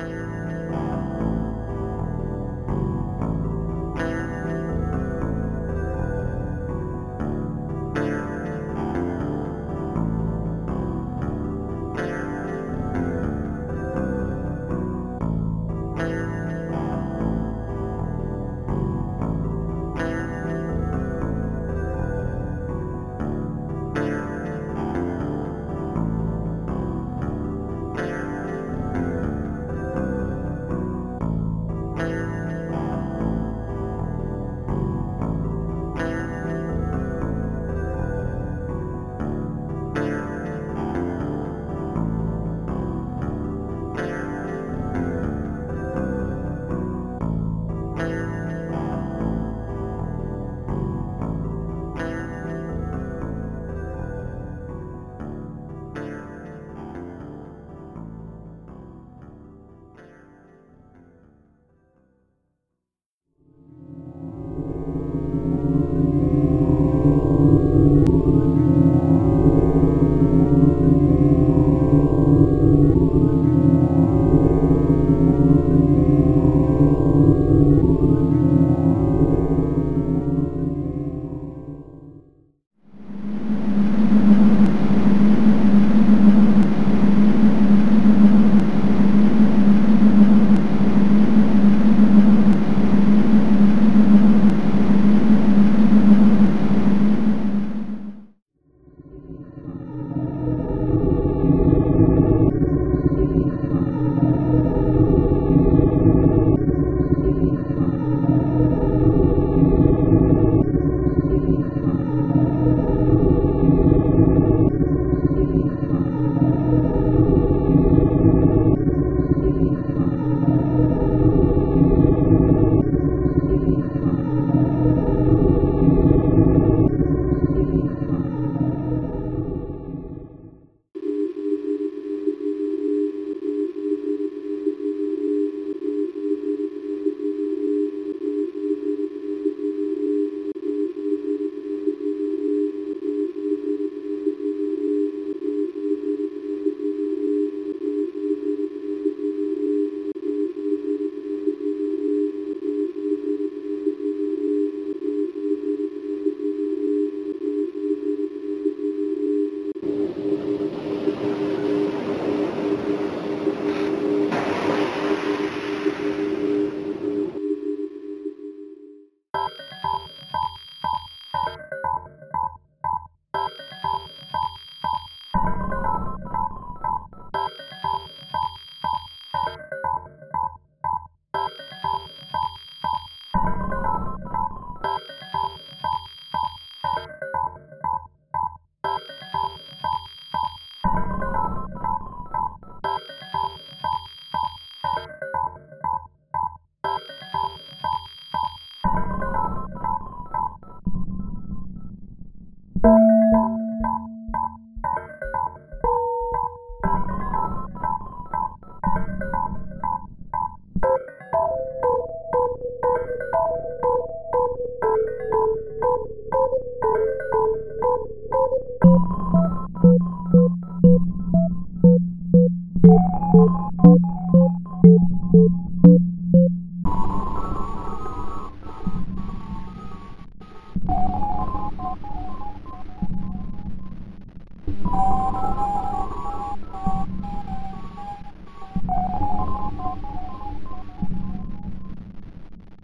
Bye.